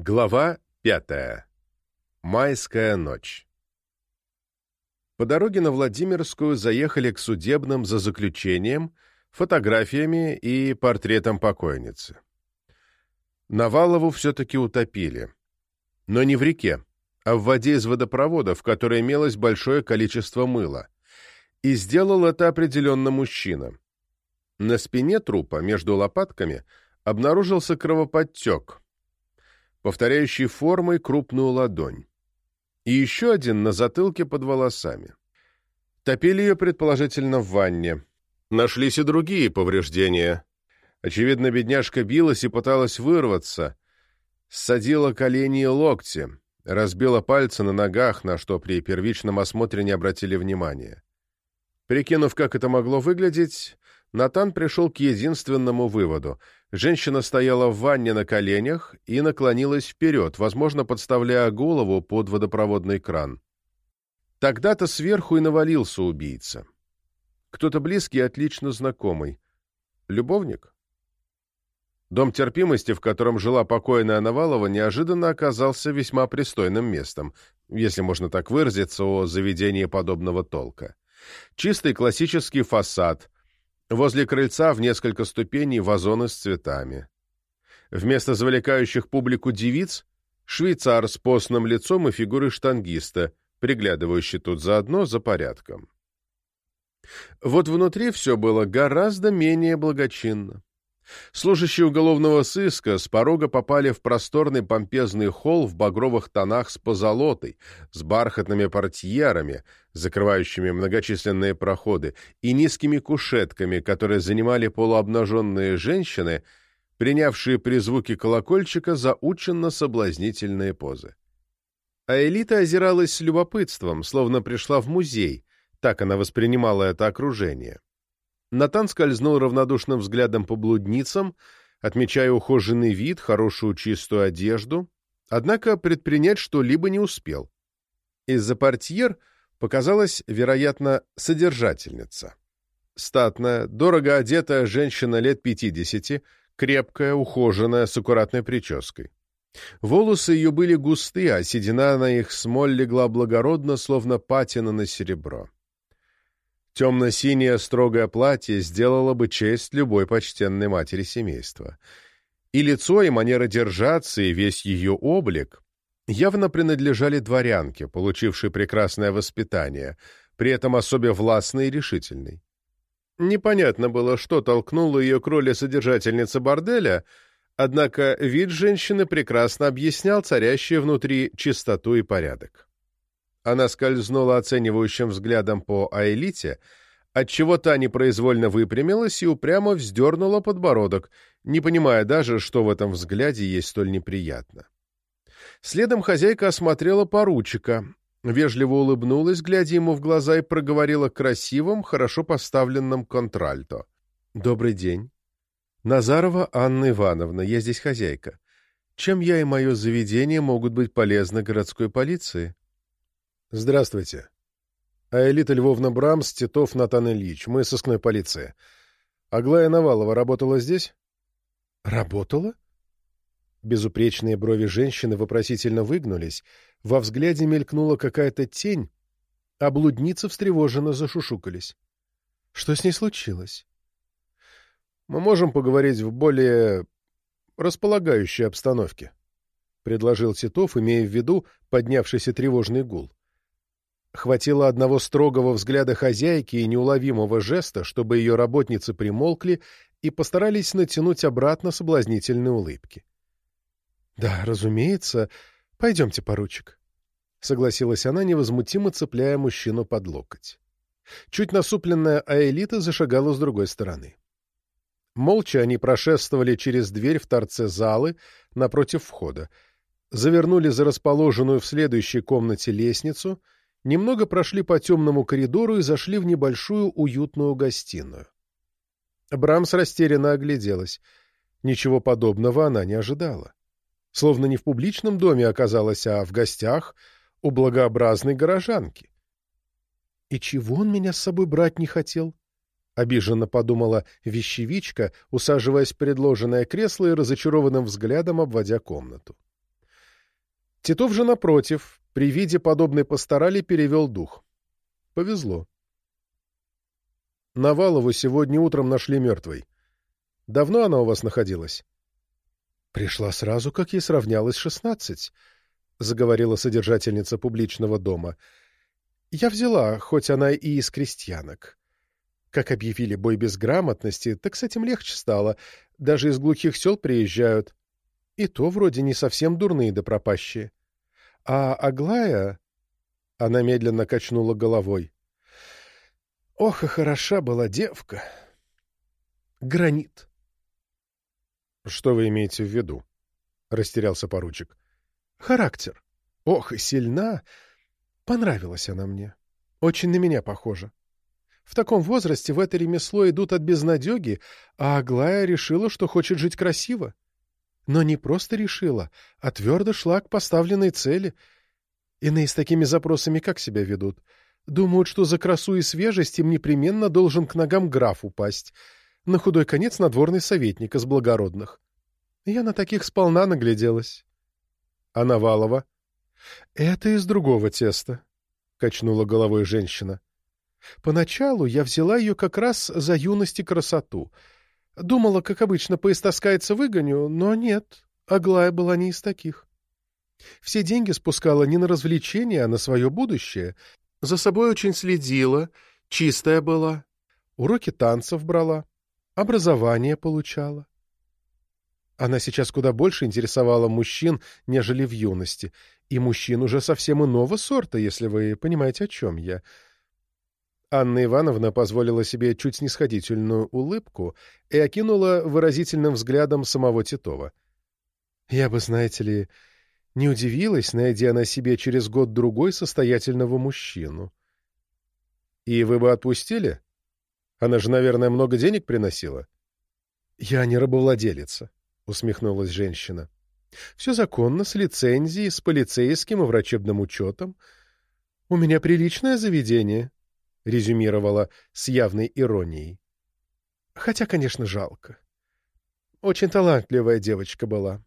Глава пятая. Майская ночь. По дороге на Владимирскую заехали к судебным за заключением, фотографиями и портретом покойницы. Навалову все-таки утопили. Но не в реке, а в воде из водопровода, в которой имелось большое количество мыла. И сделал это определенно мужчина. На спине трупа, между лопатками, обнаружился кровоподтек, повторяющий формой крупную ладонь. И еще один на затылке под волосами. Топили ее, предположительно, в ванне. Нашлись и другие повреждения. Очевидно, бедняжка билась и пыталась вырваться. Ссадила колени и локти, разбила пальцы на ногах, на что при первичном осмотре не обратили внимания. Прикинув, как это могло выглядеть, Натан пришел к единственному выводу. Женщина стояла в ванне на коленях и наклонилась вперед, возможно, подставляя голову под водопроводный кран. Тогда-то сверху и навалился убийца. Кто-то близкий и отлично знакомый. Любовник? Дом терпимости, в котором жила покойная Навалова, неожиданно оказался весьма пристойным местом, если можно так выразиться о заведении подобного толка. Чистый классический фасад, возле крыльца в несколько ступеней вазоны с цветами. Вместо завлекающих публику девиц — швейцар с постным лицом и фигурой штангиста, приглядывающий тут заодно за порядком. Вот внутри все было гораздо менее благочинно. Служащие уголовного сыска с порога попали в просторный помпезный холл в багровых тонах с позолотой, с бархатными портьерами, закрывающими многочисленные проходы, и низкими кушетками, которые занимали полуобнаженные женщины, принявшие при звуке колокольчика заученно-соблазнительные позы. А элита озиралась с любопытством, словно пришла в музей, так она воспринимала это окружение. Натан скользнул равнодушным взглядом по блудницам, отмечая ухоженный вид, хорошую чистую одежду, однако предпринять что-либо не успел. Из-за портьер показалась, вероятно, содержательница. Статная, дорого одетая женщина лет пятидесяти, крепкая, ухоженная, с аккуратной прической. Волосы ее были густые, а седина на их смоль легла благородно, словно патина на серебро. Темно-синее строгое платье сделало бы честь любой почтенной матери семейства. И лицо, и манера держаться, и весь ее облик явно принадлежали дворянке, получившей прекрасное воспитание, при этом особо властной и решительной. Непонятно было, что толкнуло ее к роли содержательницы борделя, однако вид женщины прекрасно объяснял царящие внутри чистоту и порядок. Она скользнула оценивающим взглядом по Аэлите, отчего та непроизвольно выпрямилась и упрямо вздернула подбородок, не понимая даже, что в этом взгляде есть столь неприятно. Следом хозяйка осмотрела поручика, вежливо улыбнулась, глядя ему в глаза, и проговорила красивым, хорошо поставленным контральто. «Добрый день. Назарова Анна Ивановна, я здесь хозяйка. Чем я и мое заведение могут быть полезны городской полиции?» Здравствуйте. Аэлита Львовна Брамс, Титов Натан Ильич. Мы сыскной полиция. Аглая Навалова работала здесь? Работала? Безупречные брови женщины вопросительно выгнулись, во взгляде мелькнула какая-то тень, а блудницы встревоженно зашушукались. Что с ней случилось? Мы можем поговорить в более располагающей обстановке, — предложил Титов, имея в виду поднявшийся тревожный гул. Хватило одного строгого взгляда хозяйки и неуловимого жеста, чтобы ее работницы примолкли и постарались натянуть обратно соблазнительные улыбки. — Да, разумеется. Пойдемте, поручик, — согласилась она, невозмутимо цепляя мужчину под локоть. Чуть насупленная Аэлита зашагала с другой стороны. Молча они прошествовали через дверь в торце залы напротив входа, завернули за расположенную в следующей комнате лестницу — немного прошли по темному коридору и зашли в небольшую уютную гостиную. Брамс растерянно огляделась. Ничего подобного она не ожидала. Словно не в публичном доме оказалась, а в гостях у благообразной горожанки. «И чего он меня с собой брать не хотел?» — обиженно подумала вещевичка, усаживаясь в предложенное кресло и разочарованным взглядом обводя комнату. Титов же, напротив, при виде подобной постарали перевел дух. Повезло. Навалову сегодня утром нашли мертвой. Давно она у вас находилась? Пришла сразу, как ей сравнялось шестнадцать, — заговорила содержательница публичного дома. Я взяла, хоть она и из крестьянок. Как объявили бой безграмотности, так с этим легче стало. Даже из глухих сел приезжают. И то вроде не совсем дурные да пропащие. А Аглая... Она медленно качнула головой. Ох, и хороша была девка. Гранит. Что вы имеете в виду? Растерялся поручик. Характер. Ох, и сильна. Понравилась она мне. Очень на меня похожа. В таком возрасте в это ремесло идут от безнадеги, а Аглая решила, что хочет жить красиво. Но не просто решила, а твердо шла к поставленной цели. Иные с такими запросами как себя ведут? Думают, что за красу и свежесть им непременно должен к ногам граф упасть. На худой конец надворный советник из благородных. Я на таких сполна нагляделась. А Навалова? — Это из другого теста, — качнула головой женщина. Поначалу я взяла ее как раз за юность и красоту. Думала, как обычно, поистаскается выгоню, но нет, Аглая была не из таких. Все деньги спускала не на развлечения, а на свое будущее, за собой очень следила, чистая была. Уроки танцев брала, образование получала. Она сейчас куда больше интересовала мужчин, нежели в юности. И мужчин уже совсем иного сорта, если вы понимаете, о чем я. Анна Ивановна позволила себе чуть снисходительную улыбку и окинула выразительным взглядом самого Титова. Я бы, знаете ли, не удивилась, найдя на себе через год-другой состоятельного мужчину. И вы бы отпустили? Она же, наверное, много денег приносила. Я не рабовладелица, усмехнулась женщина. Все законно, с лицензией, с полицейским и врачебным учетом. У меня приличное заведение, резюмировала с явной иронией. Хотя, конечно, жалко. Очень талантливая девочка была.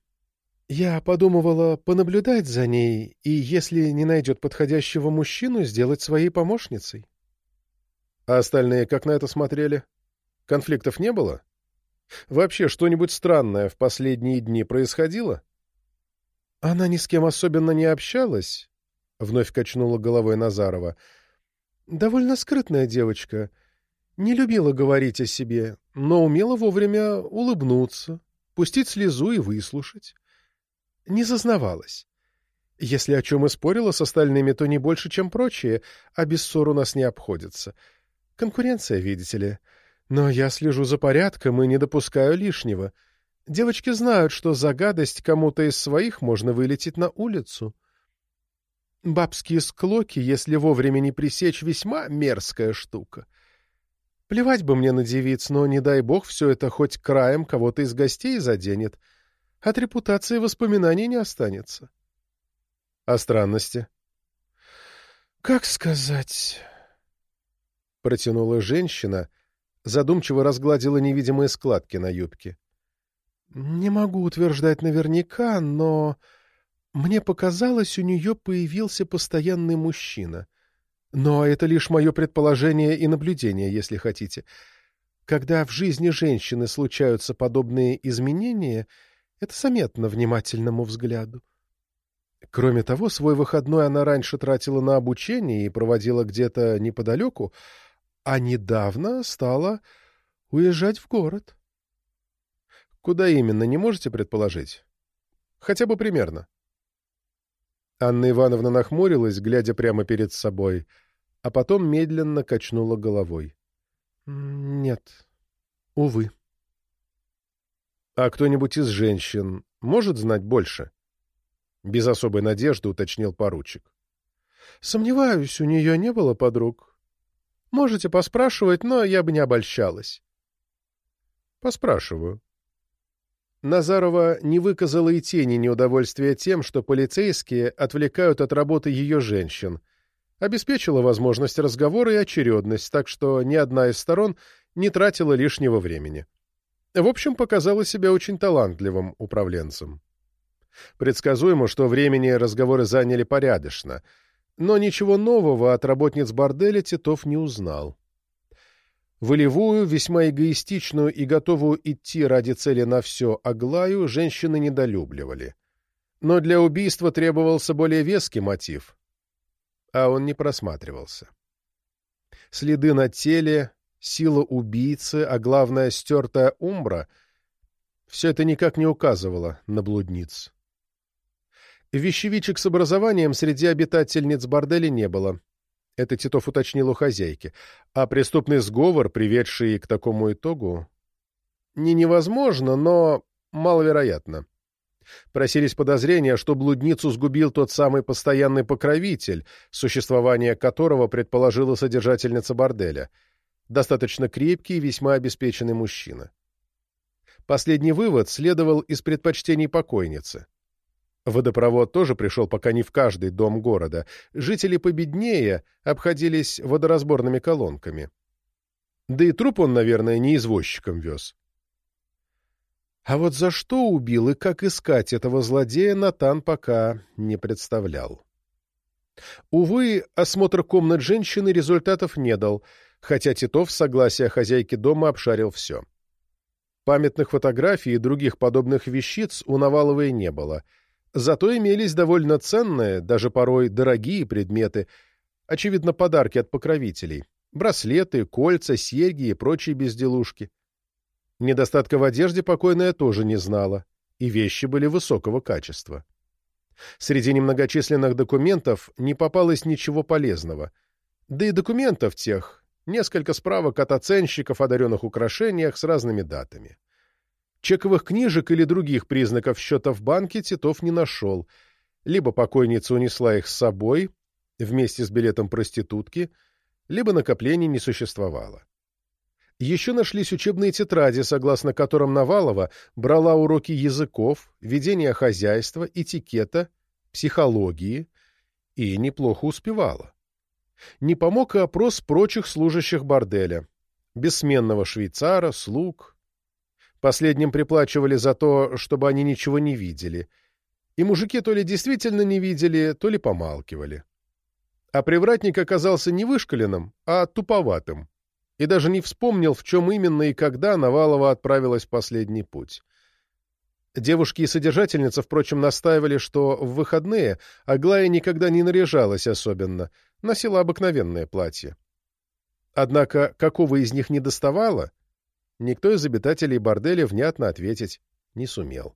Я подумывала понаблюдать за ней и, если не найдет подходящего мужчину, сделать своей помощницей. А остальные как на это смотрели? Конфликтов не было? Вообще что-нибудь странное в последние дни происходило? Она ни с кем особенно не общалась, — вновь качнула головой Назарова. Довольно скрытная девочка. Не любила говорить о себе, но умела вовремя улыбнуться, пустить слезу и выслушать не зазнавалась. Если о чем и спорила с остальными, то не больше, чем прочие, а без ссор у нас не обходится. Конкуренция, видите ли. Но я слежу за порядком и не допускаю лишнего. Девочки знают, что за гадость кому-то из своих можно вылететь на улицу. Бабские склоки, если вовремя не пресечь, весьма мерзкая штука. Плевать бы мне на девиц, но, не дай бог, все это хоть краем кого-то из гостей заденет — от репутации воспоминаний не останется. А странности? Как сказать? Протянула женщина, задумчиво разгладила невидимые складки на юбке. Не могу утверждать наверняка, но мне показалось, у нее появился постоянный мужчина. Но это лишь мое предположение и наблюдение, если хотите. Когда в жизни женщины случаются подобные изменения — это заметно внимательному взгляду. Кроме того, свой выходной она раньше тратила на обучение и проводила где-то неподалеку, а недавно стала уезжать в город. Куда именно, не можете предположить? Хотя бы примерно. Анна Ивановна нахмурилась, глядя прямо перед собой, а потом медленно качнула головой. — Нет, увы. А кто-нибудь из женщин может знать больше? Без особой надежды уточнил поручик. Сомневаюсь, у нее не было подруг. Можете поспрашивать, но я бы не обольщалась. Поспрашиваю. Назарова не выказала и тени неудовольствия тем, что полицейские отвлекают от работы ее женщин, обеспечила возможность разговора и очередность, так что ни одна из сторон не тратила лишнего времени. В общем, показала себя очень талантливым управленцем. Предсказуемо, что времени разговоры заняли порядочно, но ничего нового от работниц борделя Титов не узнал. Волевую, весьма эгоистичную и готовую идти ради цели на все Аглаю женщины недолюбливали. Но для убийства требовался более веский мотив, а он не просматривался. Следы на теле, сила убийцы, а главное, стертая умбра — все это никак не указывало на блудниц. Вещевичек с образованием среди обитательниц борделя не было. Это Титов уточнил у хозяйки. А преступный сговор, приведший к такому итогу, не невозможно, но маловероятно. Просились подозрения, что блудницу сгубил тот самый постоянный покровитель, существование которого предположила содержательница борделя. Достаточно крепкий и весьма обеспеченный мужчина. Последний вывод следовал из предпочтений покойницы. Водопровод тоже пришел пока не в каждый дом города. Жители победнее обходились водоразборными колонками. Да и труп он, наверное, не извозчиком вез. А вот за что убил и как искать этого злодея Натан пока не представлял. Увы, осмотр комнат женщины результатов не дал, хотя Титов с согласия хозяйки дома обшарил все. Памятных фотографий и других подобных вещиц у Наваловой не было — Зато имелись довольно ценные, даже порой дорогие предметы, очевидно, подарки от покровителей. Браслеты, кольца, серьги и прочие безделушки. Недостатка в одежде покойная тоже не знала, и вещи были высокого качества. Среди немногочисленных документов не попалось ничего полезного. Да и документов тех — несколько справок от оценщиков о даренных украшениях с разными датами. Чековых книжек или других признаков счета в банке Титов не нашел. Либо покойница унесла их с собой вместе с билетом проститутки, либо накоплений не существовало. Еще нашлись учебные тетради, согласно которым Навалова брала уроки языков, ведения хозяйства, этикета, психологии и неплохо успевала. Не помог и опрос прочих служащих борделя. Бессменного швейцара, слуг, Последним приплачивали за то, чтобы они ничего не видели. И мужики то ли действительно не видели, то ли помалкивали. А привратник оказался не вышкаленным, а туповатым. И даже не вспомнил, в чем именно и когда Навалова отправилась в последний путь. Девушки и содержательница, впрочем, настаивали, что в выходные Аглая никогда не наряжалась особенно, носила обыкновенное платье. Однако какого из них не доставало, никто из обитателей борделя внятно ответить не сумел.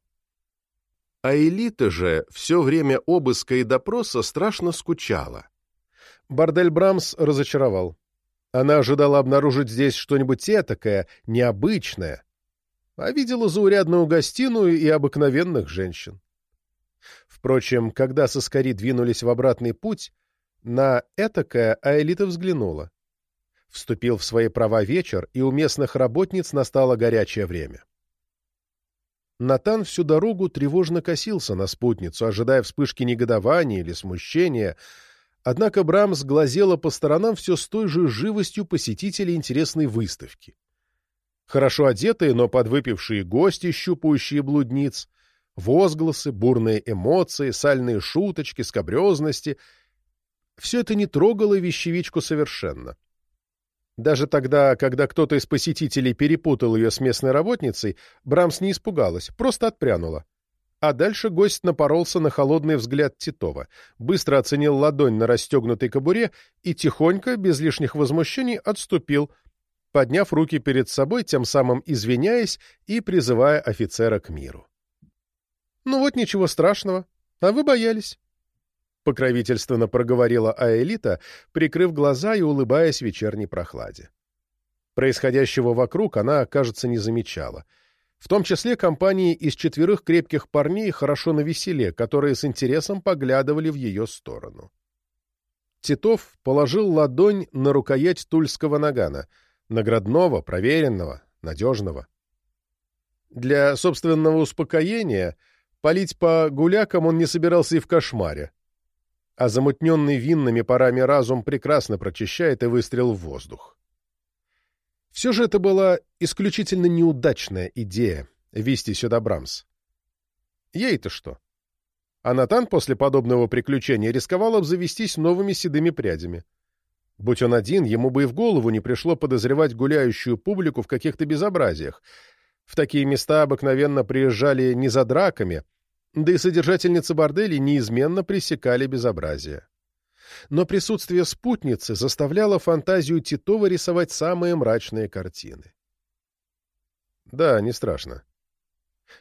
А элита же все время обыска и допроса страшно скучала. Бордель Брамс разочаровал. Она ожидала обнаружить здесь что-нибудь этакое, необычное, а видела заурядную гостиную и обыкновенных женщин. Впрочем, когда соскари двинулись в обратный путь, на этакое Аэлита взглянула. Вступил в свои права вечер, и у местных работниц настало горячее время. Натан всю дорогу тревожно косился на спутницу, ожидая вспышки негодования или смущения, однако Брамс глазела по сторонам все с той же живостью посетителей интересной выставки. Хорошо одетые, но подвыпившие гости, щупающие блудниц, возгласы, бурные эмоции, сальные шуточки, скобрезности — все это не трогало вещевичку совершенно. Даже тогда, когда кто-то из посетителей перепутал ее с местной работницей, Брамс не испугалась, просто отпрянула. А дальше гость напоролся на холодный взгляд Титова, быстро оценил ладонь на расстегнутой кобуре и тихонько, без лишних возмущений, отступил, подняв руки перед собой, тем самым извиняясь и призывая офицера к миру. «Ну вот ничего страшного, а вы боялись» покровительственно проговорила Аэлита, прикрыв глаза и улыбаясь вечерней прохладе. Происходящего вокруг она, кажется, не замечала. В том числе компании из четверых крепких парней хорошо навеселе, которые с интересом поглядывали в ее сторону. Титов положил ладонь на рукоять тульского нагана, наградного, проверенного, надежного. Для собственного успокоения палить по гулякам он не собирался и в кошмаре, а замутненный винными парами разум прекрасно прочищает и выстрел в воздух. Все же это была исключительно неудачная идея — вести сюда Брамс. Ей-то что? а Натан после подобного приключения рисковал обзавестись новыми седыми прядями. Будь он один, ему бы и в голову не пришло подозревать гуляющую публику в каких-то безобразиях. В такие места обыкновенно приезжали не за драками, да и содержательницы борделей неизменно пресекали безобразие. Но присутствие спутницы заставляло фантазию Титова рисовать самые мрачные картины. «Да, не страшно.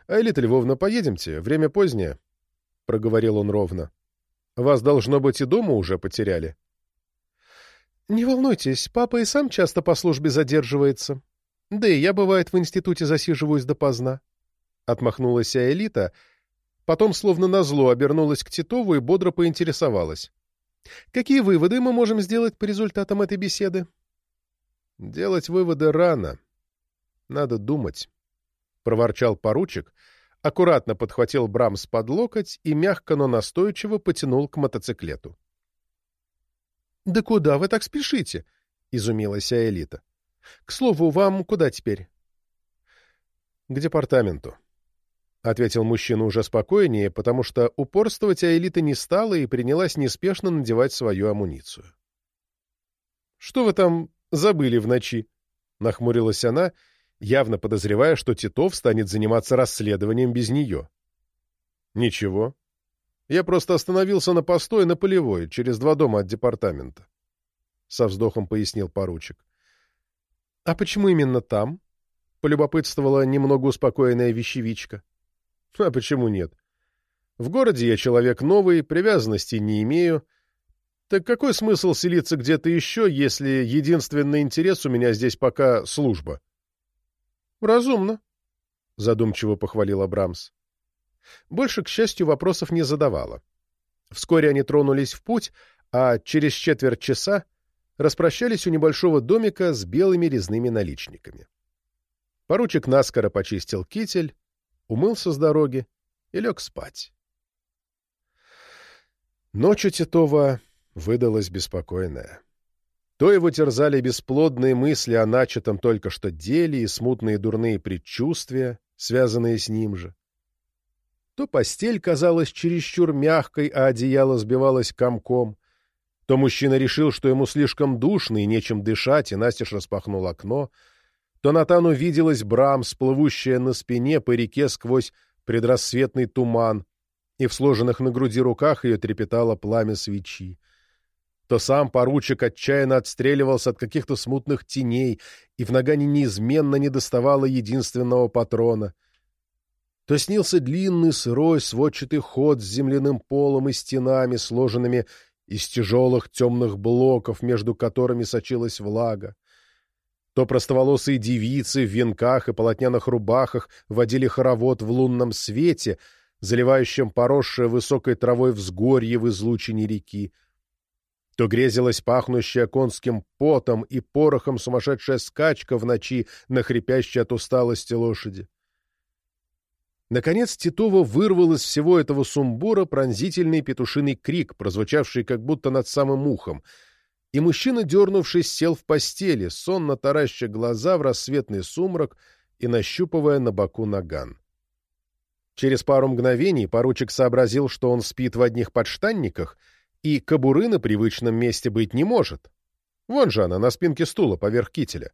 Айлита Львовна, поедемте, время позднее», — проговорил он ровно. «Вас, должно быть, и дома уже потеряли». «Не волнуйтесь, папа и сам часто по службе задерживается. Да и я, бывает, в институте засиживаюсь допоздна», — отмахнулась Аэлита, потом, словно назло, обернулась к Титову и бодро поинтересовалась. «Какие выводы мы можем сделать по результатам этой беседы?» «Делать выводы рано. Надо думать», — проворчал поручик, аккуратно подхватил Брамс под локоть и мягко, но настойчиво потянул к мотоциклету. «Да куда вы так спешите?» — изумилась Аэлита. «К слову, вам куда теперь?» «К департаменту», — ответил мужчина уже спокойнее, потому что упорствовать Аэлита не стала и принялась неспешно надевать свою амуницию. «Что вы там забыли в ночи?» — нахмурилась она, явно подозревая, что Титов станет заниматься расследованием без нее. «Ничего. Я просто остановился на постой на Полевой, через два дома от департамента. Со вздохом пояснил поручик. — А почему именно там? — полюбопытствовала немного успокоенная вещевичка. — А почему нет? В городе я человек новый, привязанностей не имею. Так какой смысл селиться где-то еще, если единственный интерес у меня здесь пока служба? — Разумно, — задумчиво похвалил Абрамс. Больше, к счастью, вопросов не задавала. Вскоре они тронулись в путь, а через четверть часа распрощались у небольшого домика с белыми резными наличниками. Поручик наскоро почистил китель, умылся с дороги и лег спать. Ночь у Титова выдалась беспокойная. То его терзали бесплодные мысли о начатом только что деле и смутные дурные предчувствия, связанные с ним же то постель казалась чересчур мягкой, а одеяло сбивалось комком, то мужчина решил, что ему слишком душно и нечем дышать, и настежь распахнул окно, то Натану виделась Брамс, плывущая на спине по реке сквозь предрассветный туман, и в сложенных на груди руках ее трепетало пламя свечи. То сам поручик отчаянно отстреливался от каких-то смутных теней, и в нагане неизменно не доставало единственного патрона — то снился длинный сырой сводчатый ход с земляным полом и стенами, сложенными из тяжелых темных блоков, между которыми сочилась влага. То простоволосые девицы в венках и полотняных рубахах водили хоровод в лунном свете, заливающем поросшее высокой травой взгорье в излучине реки. То грезилась пахнущая конским потом и порохом сумасшедшая скачка в ночи на хрипящей от усталости лошади. Наконец Титова вырвал из всего этого сумбура пронзительный петушиный крик, прозвучавший как будто над самым ухом, и мужчина, дернувшись, сел в постели, сонно тараща глаза в рассветный сумрак и нащупывая на боку наган. Через пару мгновений поручик сообразил, что он спит в одних подштанниках, и кобуры на привычном месте быть не может. Вон же она, на спинке стула, поверх кителя.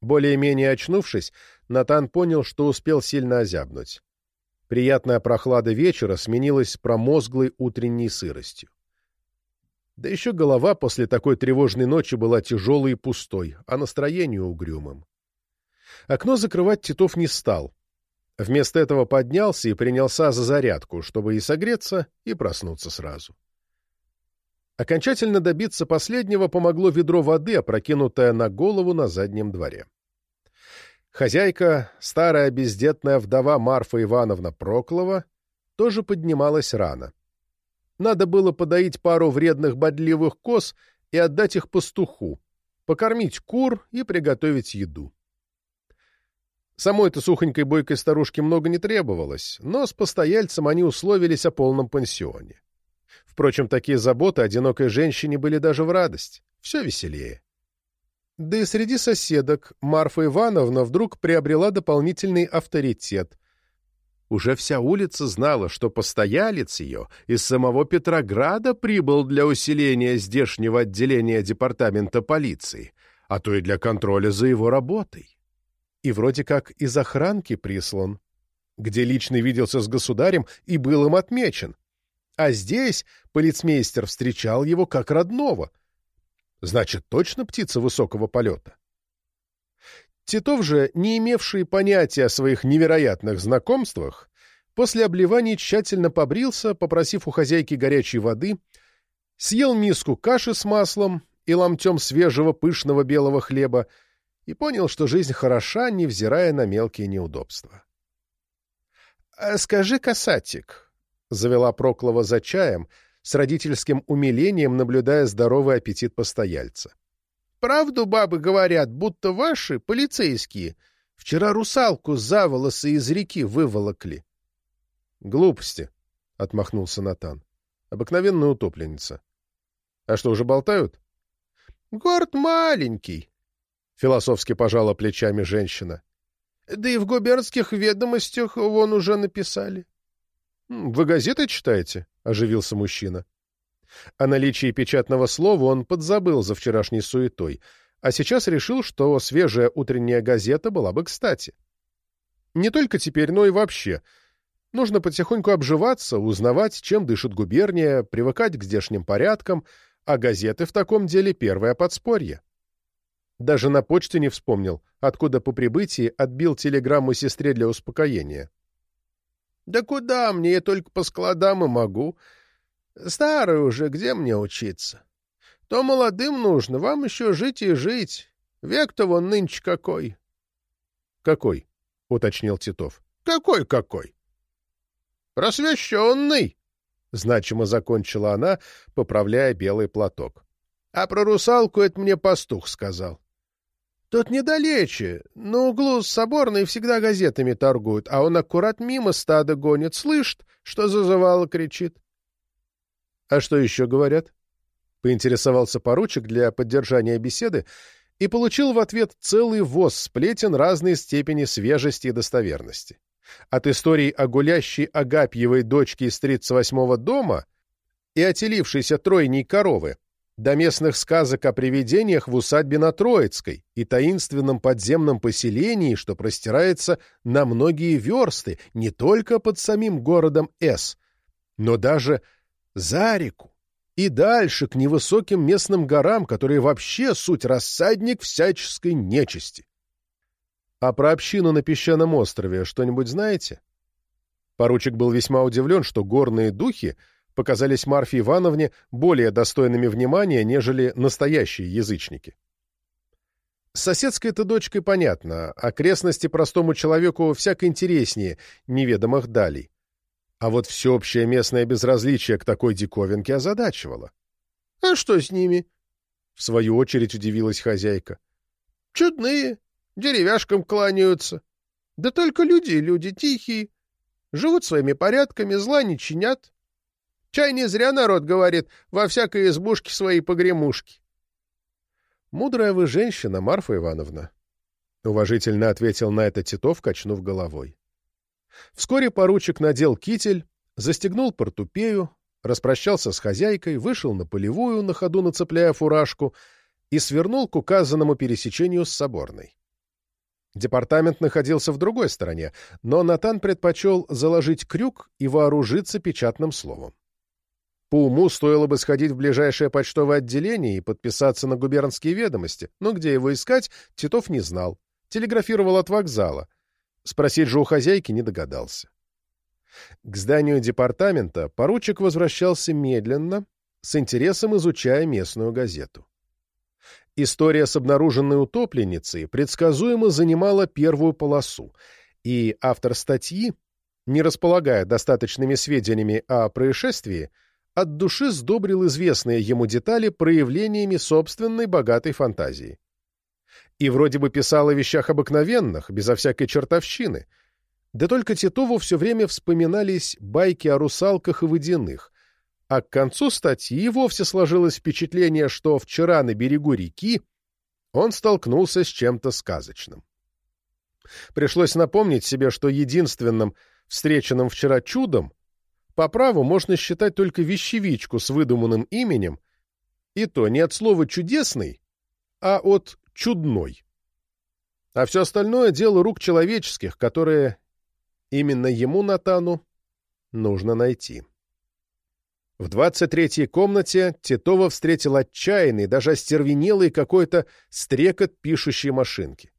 Более-менее очнувшись, Натан понял, что успел сильно озябнуть. Приятная прохлада вечера сменилась промозглой утренней сыростью. Да еще голова после такой тревожной ночи была тяжелой и пустой, а настроение угрюмым. Окно закрывать Титов не стал. Вместо этого поднялся и принялся за зарядку, чтобы и согреться, и проснуться сразу. Окончательно добиться последнего помогло ведро воды, опрокинутое на голову на заднем дворе. Хозяйка, старая бездетная вдова Марфа Ивановна Проклова, тоже поднималась рано. Надо было подоить пару вредных бодливых коз и отдать их пастуху, покормить кур и приготовить еду. Самой-то сухонькой бойкой старушке много не требовалось, но с постояльцем они условились о полном пансионе. Впрочем, такие заботы одинокой женщине были даже в радость. Все веселее. Да и среди соседок Марфа Ивановна вдруг приобрела дополнительный авторитет. Уже вся улица знала, что постоялец ее из самого Петрограда прибыл для усиления здешнего отделения департамента полиции, а то и для контроля за его работой. И вроде как из охранки прислан, где лично виделся с государем и был им отмечен. А здесь полицмейстер встречал его как родного. Значит, точно птица высокого полета. Титов же, не имевший понятия о своих невероятных знакомствах, после обливаний тщательно побрился, попросив у хозяйки горячей воды, съел миску каши с маслом и ломтем свежего пышного белого хлеба и понял, что жизнь хороша, невзирая на мелкие неудобства. «А — Скажи, касатик, — завела Проклова за чаем, с родительским умилением наблюдая здоровый аппетит постояльца. Правду бабы говорят, будто ваши, полицейские, вчера русалку за волосы из реки выволокли. — Глупости, — отмахнулся Натан. — Обыкновенная утопленница. — А что, уже болтают? — Город маленький, — философски пожала плечами женщина. — Да и в губернских ведомостях вон уже написали. — Вы газеты читаете? — оживился мужчина. О наличии печатного слова он подзабыл за вчерашней суетой, а сейчас решил, что свежая утренняя газета была бы кстати. Не только теперь, но и вообще. Нужно потихоньку обживаться, узнавать, чем дышит губерния, привыкать к здешним порядкам, а газеты в таком деле первое подспорье. Даже на почте не вспомнил, откуда по прибытии отбил телеграмму сестре для успокоения. — Да куда мне, я только по складам и могу. Старый уже, где мне учиться? То молодым нужно, вам еще жить и жить. Век-то вон нынче какой. — Какой? — уточнил Титов. — Какой-какой? — Просвещенный, — значимо закончила она, поправляя белый платок. — А про русалку это мне пастух сказал. Тут недалече, на углу с Соборной всегда газетами торгуют, а он аккурат мимо стада гонит, слышит, что зазывало кричит. «А что еще говорят?» — поинтересовался поручик для поддержания беседы и получил в ответ целый воз сплетен разной степени свежести и достоверности. От историй о гулящей Агапьевой дочке из 38-го дома и отелившейся тройней коровы до местных сказок о привидениях в усадьбе на Троицкой и таинственном подземном поселении, что простирается на многие версты не только под самим городом С, но даже за реку и дальше к невысоким местным горам, которые вообще суть рассадник всяческой нечисти. А про общину на песчаном острове что-нибудь знаете? Поручик был весьма удивлен, что горные духи показались Марфе Ивановне более достойными внимания, нежели настоящие язычники. С соседской-то дочкой понятно, окрестности простому человеку всяко интереснее неведомых далей. А вот всеобщее местное безразличие к такой диковинке озадачивало. — А что с ними? — в свою очередь удивилась хозяйка. — Чудные, деревяшкам кланяются. Да только люди, люди тихие. Живут своими порядками, зла не чинят. Чай не зря народ говорит, во всякой избушке свои погремушки. — Мудрая вы женщина, Марфа Ивановна, — уважительно ответил на это Титов, качнув головой. Вскоре поручик надел китель, застегнул портупею, распрощался с хозяйкой, вышел на полевую, на ходу нацепляя фуражку, и свернул к указанному пересечению с Соборной. Департамент находился в другой стороне, но Натан предпочел заложить крюк и вооружиться печатным словом. По уму стоило бы сходить в ближайшее почтовое отделение и подписаться на губернские ведомости, но где его искать, Титов не знал. Телеграфировал от вокзала — Спросить же у хозяйки не догадался. К зданию департамента поручик возвращался медленно, с интересом изучая местную газету. История с обнаруженной утопленницей предсказуемо занимала первую полосу, и автор статьи, не располагая достаточными сведениями о происшествии, от души сдобрил известные ему детали проявлениями собственной богатой фантазии и вроде бы писал о вещах обыкновенных, безо всякой чертовщины. Да только Титову все время вспоминались байки о русалках и водяных, а к концу статьи вовсе сложилось впечатление, что вчера на берегу реки он столкнулся с чем-то сказочным. Пришлось напомнить себе, что единственным встреченным вчера чудом, по праву можно считать только вещевичку с выдуманным именем, и то не от слова «чудесный», а от «чудной». А все остальное — дело рук человеческих, которые именно ему, Натану, нужно найти. В двадцать третьей комнате Титова встретил отчаянный, даже остервенелый какой-то стрекот пишущей машинки.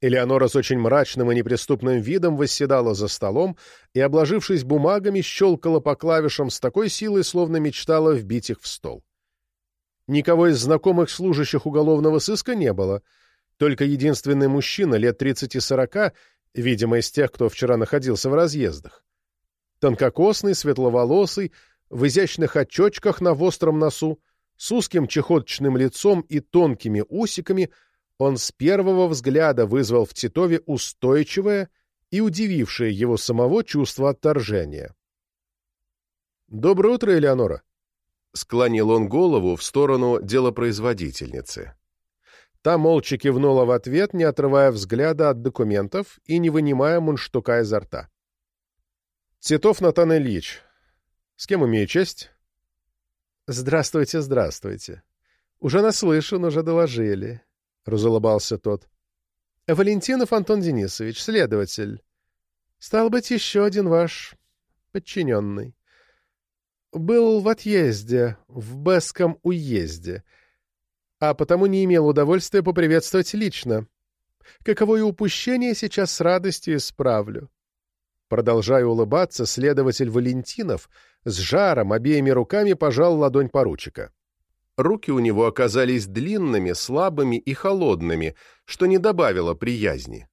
Элеонора с очень мрачным и неприступным видом восседала за столом и, обложившись бумагами, щелкала по клавишам с такой силой, словно мечтала вбить их в стол. Никого из знакомых служащих уголовного сыска не было, только единственный мужчина лет тридцати-сорока, видимо, из тех, кто вчера находился в разъездах. Тонкокосный, светловолосый, в изящных очочках на остром носу, с узким чехоточным лицом и тонкими усиками — он с первого взгляда вызвал в Титове устойчивое и удивившее его самого чувство отторжения. «Доброе утро, Элеонора!» — склонил он голову в сторону делопроизводительницы. Та молча кивнула в ответ, не отрывая взгляда от документов и не вынимая мундштука изо рта. «Титов Натан Ильич. С кем имею честь?» «Здравствуйте, здравствуйте. Уже наслышан, уже доложили. — разулыбался тот. — Валентинов Антон Денисович, следователь. Стал быть, еще один ваш подчиненный. Был в отъезде, в Беском уезде, а потому не имел удовольствия поприветствовать лично. Каковое упущение сейчас с радостью исправлю. Продолжая улыбаться, следователь Валентинов с жаром обеими руками пожал ладонь поручика. Руки у него оказались длинными, слабыми и холодными, что не добавило приязни.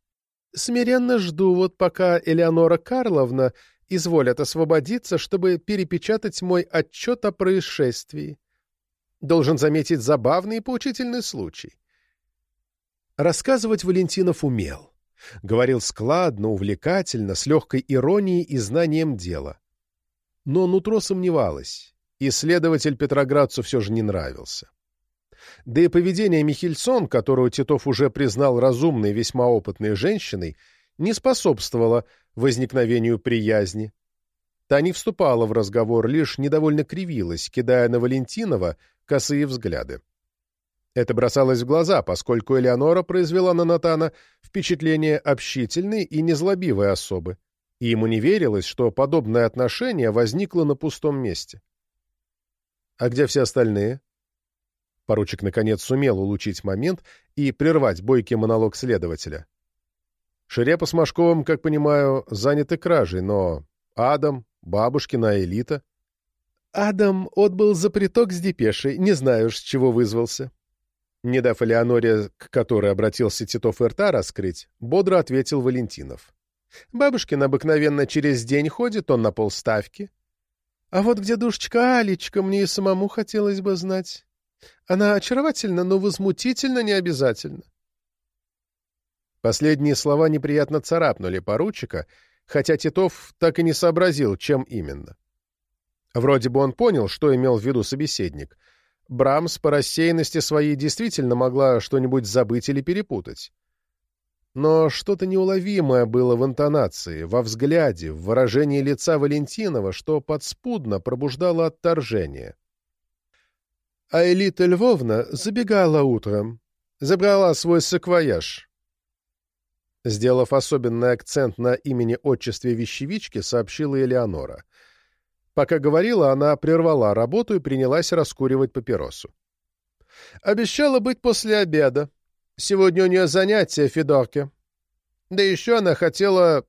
«Смиренно жду, вот пока Элеонора Карловна изволят освободиться, чтобы перепечатать мой отчет о происшествии. Должен заметить забавный и поучительный случай». Рассказывать Валентинов умел. Говорил складно, увлекательно, с легкой иронией и знанием дела. Но нутро сомневалось исследователь Петроградцу все же не нравился. Да и поведение Михельсон, которую Титов уже признал разумной, весьма опытной женщиной, не способствовало возникновению приязни. Та не вступала в разговор, лишь недовольно кривилась, кидая на Валентинова косые взгляды. Это бросалось в глаза, поскольку Элеонора произвела на Натана впечатление общительной и незлобивой особы, и ему не верилось, что подобное отношение возникло на пустом месте. «А где все остальные?» Поручик, наконец, сумел улучить момент и прервать бойкий монолог следователя. Шерепа с Машковым, как понимаю, заняты кражей, но Адам, бабушкина элита... Адам отбыл за приток с депешей, не знаю, с чего вызвался. Не дав Элеоноре, к которой обратился Титов и рта раскрыть, бодро ответил Валентинов. Бабушкин обыкновенно через день ходит, он на полставки. А вот где душечка Алечка, мне и самому хотелось бы знать. Она очаровательна, но возмутительно не обязательно. Последние слова неприятно царапнули поручика, хотя Титов так и не сообразил, чем именно. Вроде бы он понял, что имел в виду собеседник. Брамс по рассеянности своей действительно могла что-нибудь забыть или перепутать. Но что-то неуловимое было в интонации, во взгляде, в выражении лица Валентинова, что подспудно пробуждало отторжение. А Элита Львовна забегала утром, забрала свой саквояж. Сделав особенный акцент на имени-отчестве вещевички, сообщила Элеонора. Пока говорила, она прервала работу и принялась раскуривать папиросу. «Обещала быть после обеда», Сегодня у нее занятие, Федорке. Да еще она хотела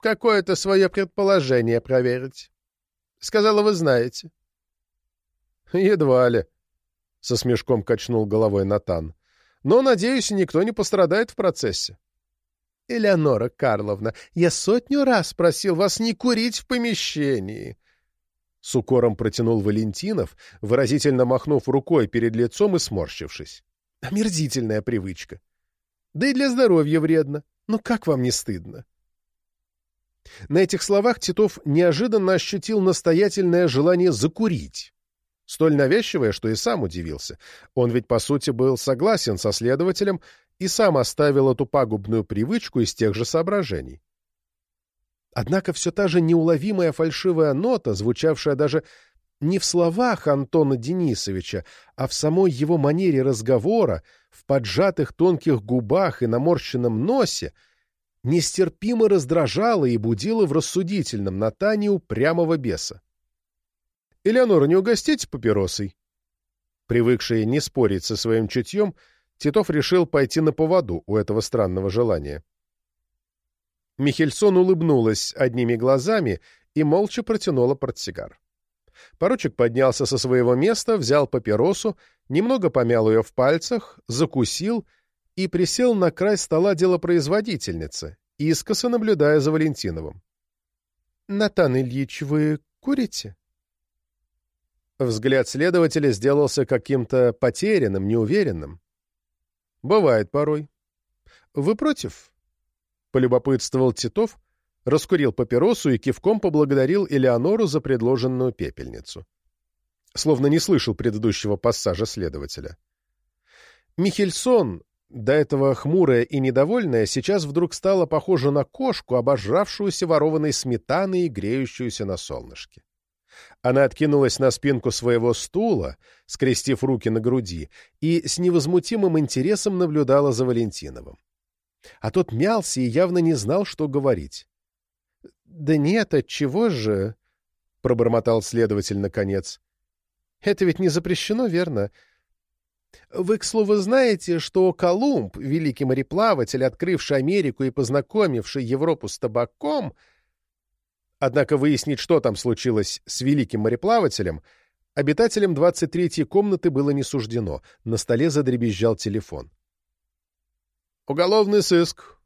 какое-то свое предположение проверить. Сказала, вы знаете. Едва ли, — со смешком качнул головой Натан. Но, надеюсь, никто не пострадает в процессе. Элеонора Карловна, я сотню раз просил вас не курить в помещении. С укором протянул Валентинов, выразительно махнув рукой перед лицом и сморщившись. Омерзительная привычка. Да и для здоровья вредно. Ну как вам не стыдно? На этих словах Титов неожиданно ощутил настоятельное желание закурить. Столь навязчивое, что и сам удивился. Он ведь, по сути, был согласен со следователем и сам оставил эту пагубную привычку из тех же соображений. Однако все та же неуловимая фальшивая нота, звучавшая даже не в словах Антона Денисовича, а в самой его манере разговора, в поджатых тонких губах и наморщенном носе, нестерпимо раздражала и будила в рассудительном Натане упрямого беса. «Элеонора, не угостите папиросой?» Привыкший не спорить со своим чутьем, Титов решил пойти на поводу у этого странного желания. Михельсон улыбнулась одними глазами и молча протянула портсигар. Поручик поднялся со своего места, взял папиросу, немного помял ее в пальцах, закусил и присел на край стола делопроизводительницы, искоса наблюдая за Валентиновым. — Натан Ильич, вы курите? Взгляд следователя сделался каким-то потерянным, неуверенным. — Бывает порой. — Вы против? — полюбопытствовал Титов, раскурил папиросу и кивком поблагодарил Элеонору за предложенную пепельницу. Словно не слышал предыдущего пассажа следователя. Михельсон, до этого хмурая и недовольная, сейчас вдруг стала похожа на кошку, обожравшуюся ворованной сметаной и греющуюся на солнышке. Она откинулась на спинку своего стула, скрестив руки на груди, и с невозмутимым интересом наблюдала за Валентиновым. А тот мялся и явно не знал, что говорить. «Да нет, отчего же?» — пробормотал следователь наконец. «Это ведь не запрещено, верно? Вы, к слову, знаете, что Колумб, великий мореплаватель, открывший Америку и познакомивший Европу с табаком...» Однако выяснить, что там случилось с великим мореплавателем, обитателям 23-й комнаты было не суждено. На столе задребезжал телефон. «Уголовный сыск.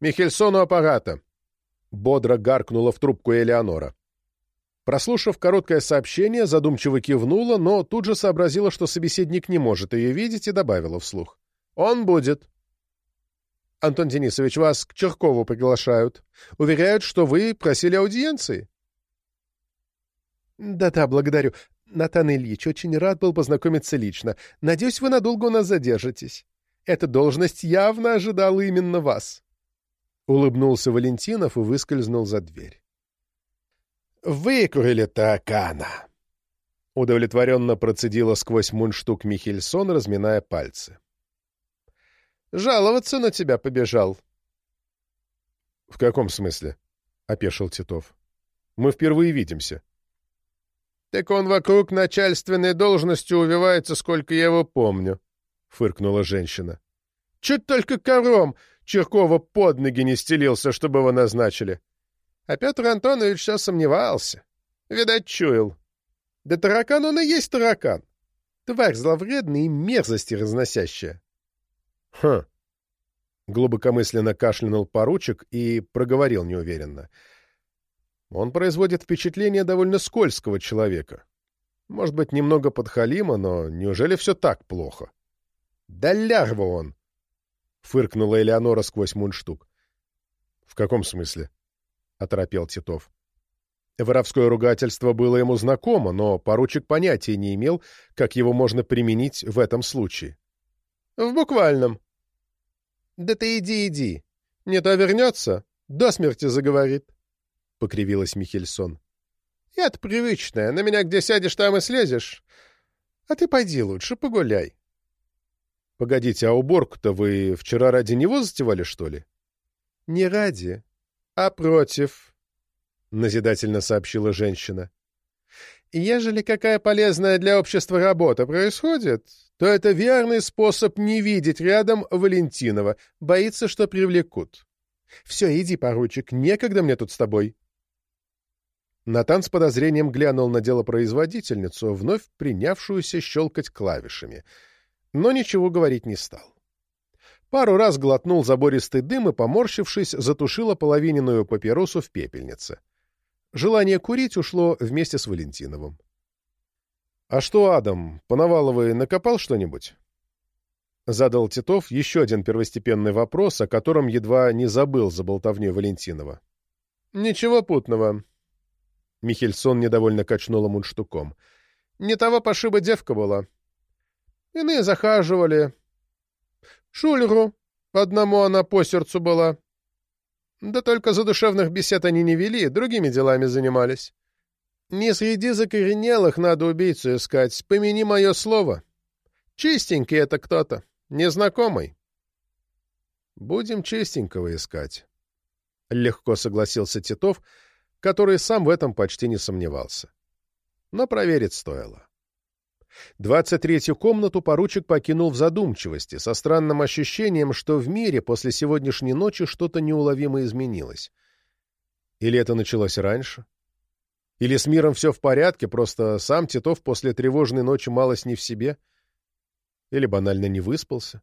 Михельсону аппарата», — бодро гаркнула в трубку Элеонора. Прослушав короткое сообщение, задумчиво кивнула, но тут же сообразила, что собеседник не может ее видеть, и добавила вслух. «Он будет». «Антон Денисович, вас к Черкову приглашают. Уверяют, что вы просили аудиенции». «Да-да, благодарю. Натан Ильич, очень рад был познакомиться лично. Надеюсь, вы надолго у нас задержитесь. Эта должность явно ожидала именно вас». Улыбнулся Валентинов и выскользнул за дверь. «Выкурили таракана!» Удовлетворенно процедила сквозь мундштук Михельсон, разминая пальцы. «Жаловаться на тебя побежал». «В каком смысле?» — опешил Титов. «Мы впервые видимся». «Так он вокруг начальственной должности увивается, сколько я его помню», — фыркнула женщина. «Чуть только кором Черкова под ноги не стелился, чтобы его назначили. А Петр Антонович все сомневался. Видать, чуял. Да таракан он и есть таракан. Тварь зловредная и мерзости разносящая. — Хм. Глубокомысленно кашлянул поручик и проговорил неуверенно. Он производит впечатление довольно скользкого человека. Может быть, немного подхалима, но неужели все так плохо? — Да лярва он! — фыркнула Элеонора сквозь мундштук. — В каком смысле? — оторопел Титов. Воровское ругательство было ему знакомо, но поручик понятия не имел, как его можно применить в этом случае. — В буквальном. — Да ты иди, иди. Не то вернется, до смерти заговорит, — покривилась Михельсон. — Я-то привычная, на меня где сядешь, там и слезешь. А ты пойди лучше, погуляй. Погодите, а уборку-то вы вчера ради него затевали, что ли? — Не ради, а против, — назидательно сообщила женщина. — Ежели какая полезная для общества работа происходит, то это верный способ не видеть рядом Валентинова, боится, что привлекут. Все, иди, поручик, некогда мне тут с тобой. Натан с подозрением глянул на делопроизводительницу, вновь принявшуюся щелкать клавишами — но ничего говорить не стал. Пару раз глотнул забористый дым и, поморщившись, затушила половиненную папиросу в пепельнице. Желание курить ушло вместе с Валентиновым. — А что, Адам, Поноваловый накопал что-нибудь? Задал Титов еще один первостепенный вопрос, о котором едва не забыл за болтовней Валентинова. — Ничего путного. Михельсон недовольно качнула мундштуком. — Не того пошиба девка была. — Иные захаживали. Шулеру одному она по сердцу была. Да только задушевных бесед они не вели, другими делами занимались. Не среди закоренелых надо убийцу искать, помяни мое слово. Чистенький это кто-то, незнакомый. Будем чистенького искать. Легко согласился Титов, который сам в этом почти не сомневался. Но проверить стоило. Двадцать третью комнату поручик покинул в задумчивости, со странным ощущением, что в мире после сегодняшней ночи что-то неуловимо изменилось. Или это началось раньше? Или с миром все в порядке, просто сам Титов после тревожной ночи малость не в себе? Или банально не выспался?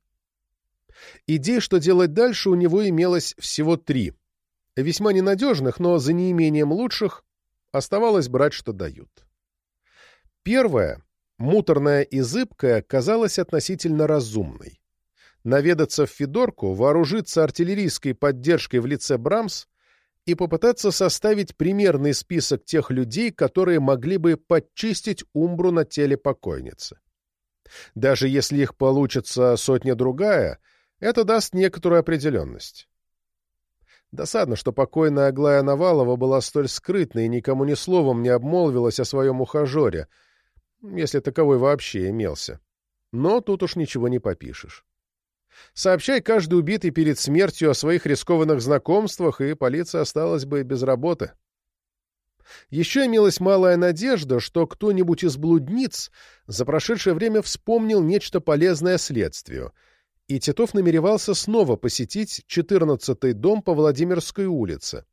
Идей, что делать дальше, у него имелось всего три. Весьма ненадежных, но за неимением лучших оставалось брать, что дают. Первое муторная и зыбкая, казалась относительно разумной. Наведаться в Федорку, вооружиться артиллерийской поддержкой в лице Брамс и попытаться составить примерный список тех людей, которые могли бы подчистить умбру на теле покойницы. Даже если их получится сотня-другая, это даст некоторую определенность. Досадно, что покойная Аглая Навалова была столь скрытной и никому ни словом не обмолвилась о своем ухажере — если таковой вообще имелся. Но тут уж ничего не попишешь. Сообщай каждый убитый перед смертью о своих рискованных знакомствах, и полиция осталась бы без работы. Еще имелась малая надежда, что кто-нибудь из блудниц за прошедшее время вспомнил нечто полезное следствию, и Титов намеревался снова посетить 14-й дом по Владимирской улице.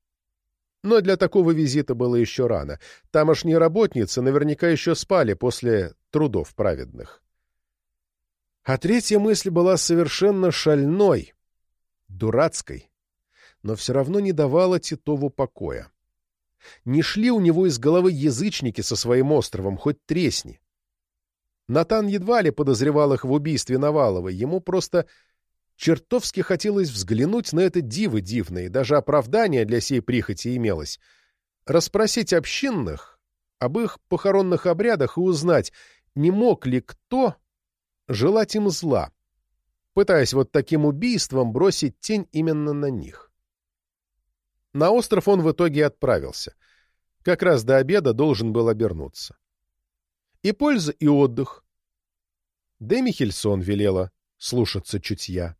Но для такого визита было еще рано. Тамошние работницы наверняка еще спали после трудов праведных. А третья мысль была совершенно шальной, дурацкой, но все равно не давала Титову покоя. Не шли у него из головы язычники со своим островом, хоть тресни. Натан едва ли подозревал их в убийстве Наваловой, ему просто Чертовски хотелось взглянуть на это диво дивное, даже оправдание для сей прихоти имелось. Расспросить общинных об их похоронных обрядах и узнать, не мог ли кто желать им зла, пытаясь вот таким убийством бросить тень именно на них. На остров он в итоге отправился. Как раз до обеда должен был обернуться. И польза, и отдых. Да Михельсон велела слушаться чутья.